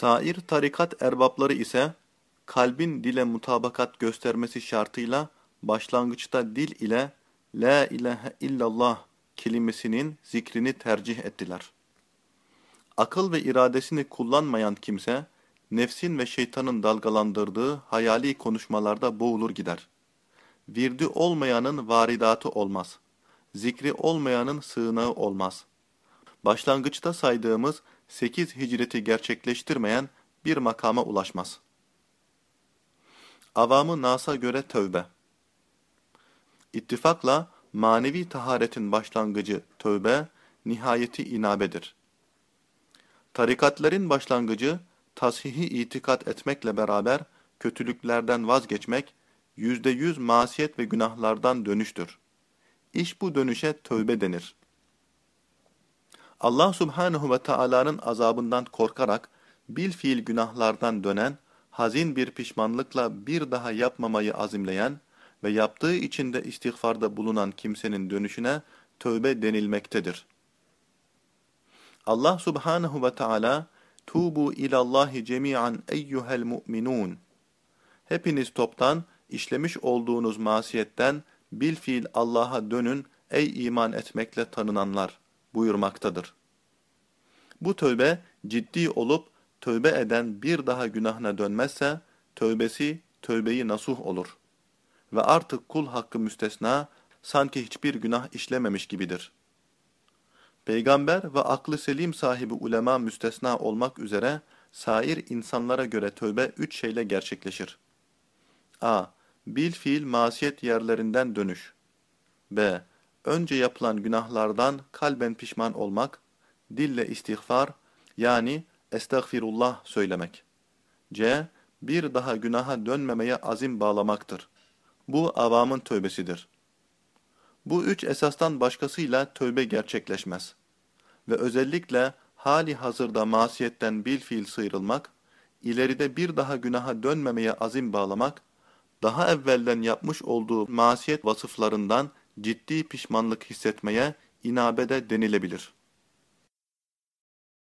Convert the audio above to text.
Sair tarikat erbapları ise kalbin dile mutabakat göstermesi şartıyla başlangıçta dil ile La ilahe illallah kelimesinin zikrini tercih ettiler. Akıl ve iradesini kullanmayan kimse, nefsin ve şeytanın dalgalandırdığı hayali konuşmalarda boğulur gider. Virdi olmayanın varidatı olmaz. Zikri olmayanın sığınağı olmaz. Başlangıçta saydığımız sekiz hicreti gerçekleştirmeyen bir makama ulaşmaz. Avamı Nas'a göre tövbe. İttifakla manevi taharetin başlangıcı tövbe, nihayeti inabedir. Tarikatların başlangıcı tashihi itikat etmekle beraber kötülüklerden vazgeçmek, yüzde yüz masiyet ve günahlardan dönüştür. İş bu dönüşe tövbe denir. Allah subhanehu ve Taala'nın azabından korkarak bil fiil günahlardan dönen, hazin bir pişmanlıkla bir daha yapmamayı azimleyen ve yaptığı içinde istiğfarda bulunan kimsenin dönüşüne tövbe denilmektedir. Allah subhanehu ve Teala Tubu ilallahi cemi'an eyyuhel mu'minun Hepiniz toptan işlemiş olduğunuz masiyetten bil fiil Allah'a dönün ey iman etmekle tanınanlar buyurmaktadır. Bu tövbe ciddi olup tövbe eden bir daha günahına dönmezse tövbesi tövbeyi nasuh olur ve artık kul hakkı müstesna sanki hiçbir günah işlememiş gibidir. Peygamber ve aklı selim sahibi ulema müstesna olmak üzere sair insanlara göre tövbe üç şeyle gerçekleşir. a. Bil fiil masiyet yerlerinden dönüş. b. Önce yapılan günahlardan kalben pişman olmak, dille istiğfar yani estağfirullah söylemek. c. Bir daha günaha dönmemeye azim bağlamaktır. Bu avamın tövbesidir. Bu üç esastan başkasıyla tövbe gerçekleşmez. Ve özellikle hali hazırda masiyetten bil fiil sıyrılmak, ileride bir daha günaha dönmemeye azim bağlamak, daha evvelden yapmış olduğu masiyet vasıflarından ciddi pişmanlık hissetmeye inabede denilebilir.